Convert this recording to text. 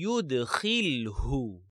يدخله.